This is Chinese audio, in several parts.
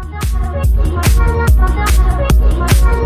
Oh, my God.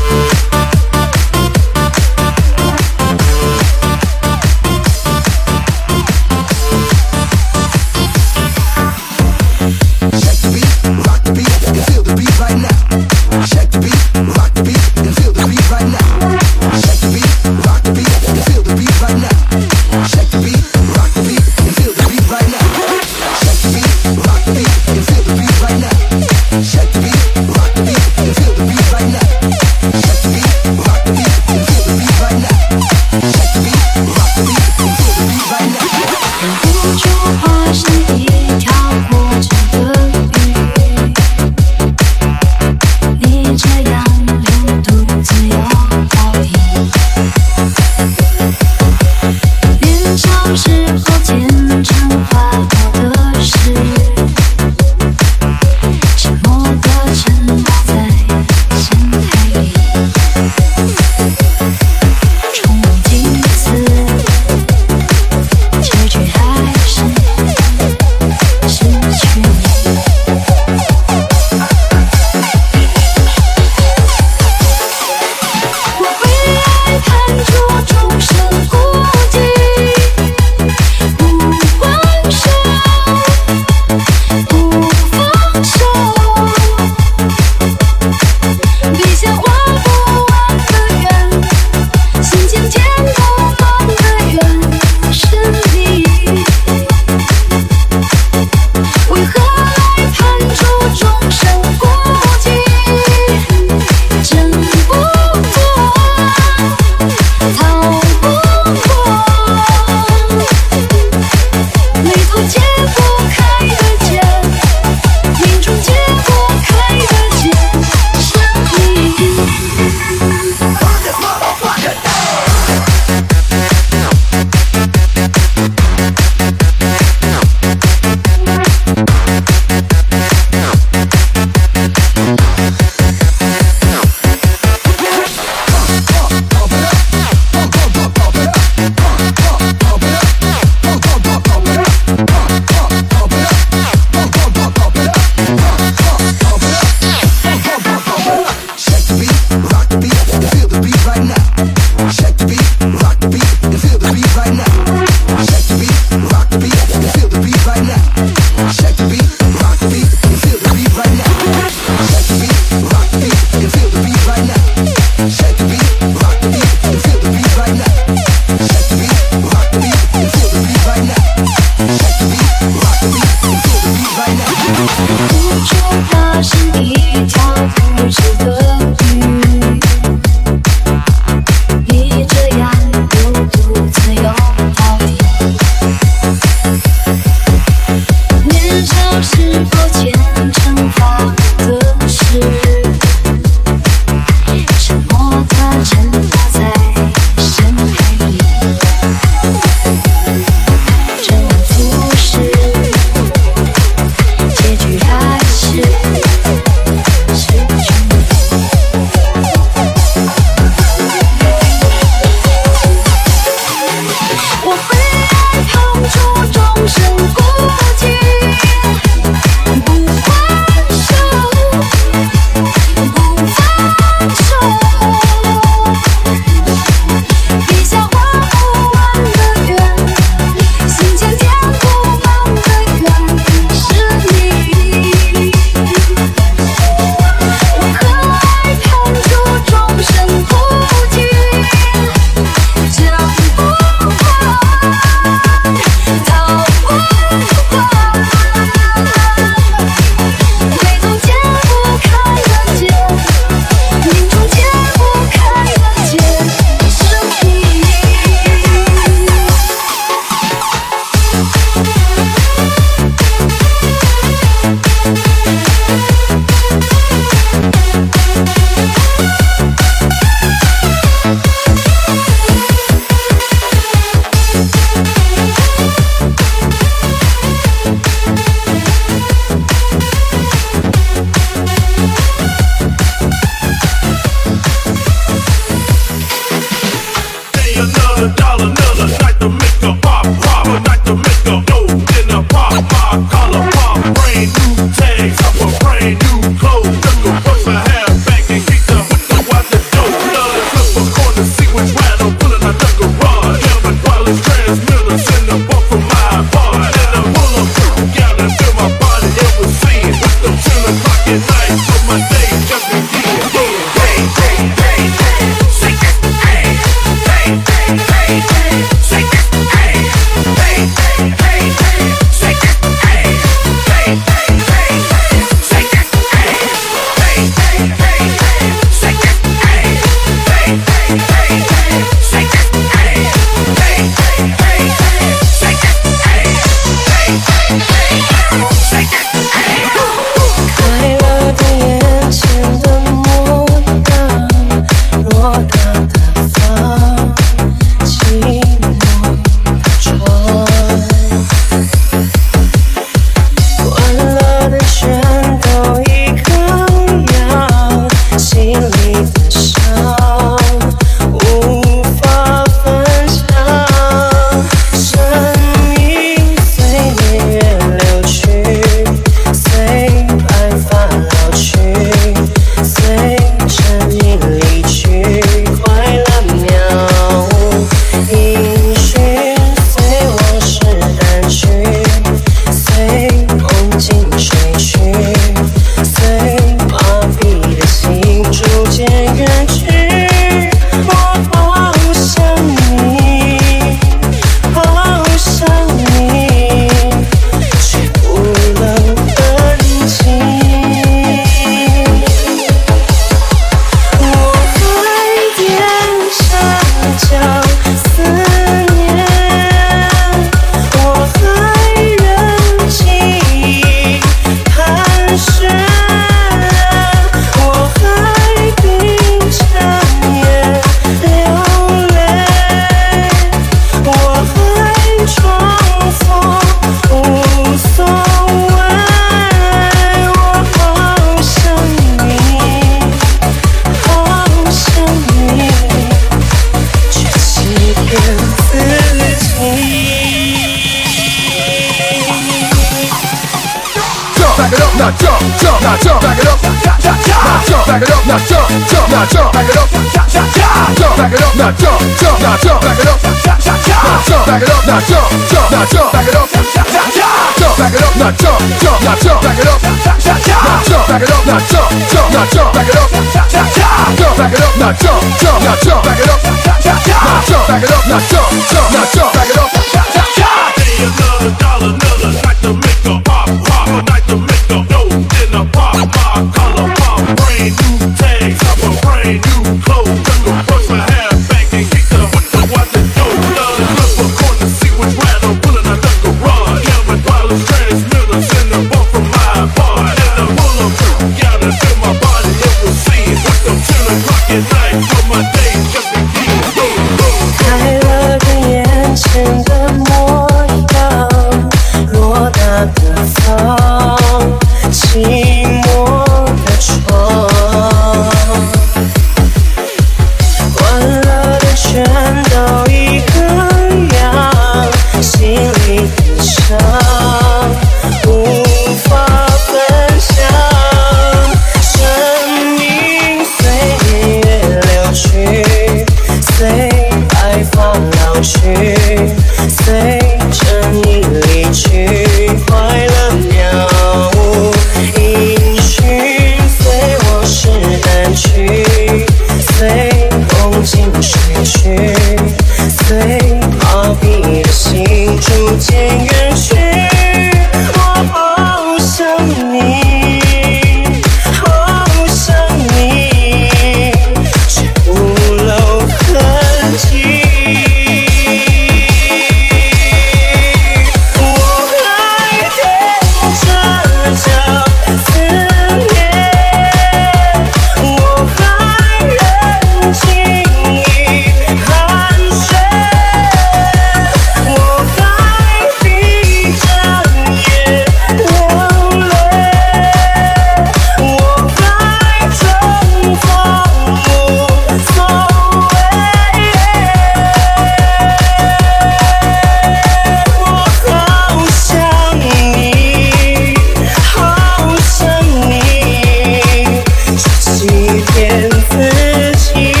却欺骗自己。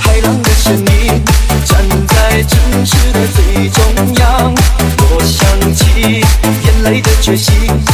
海浪的声音站在城市的最中央。我想起眼泪的决心。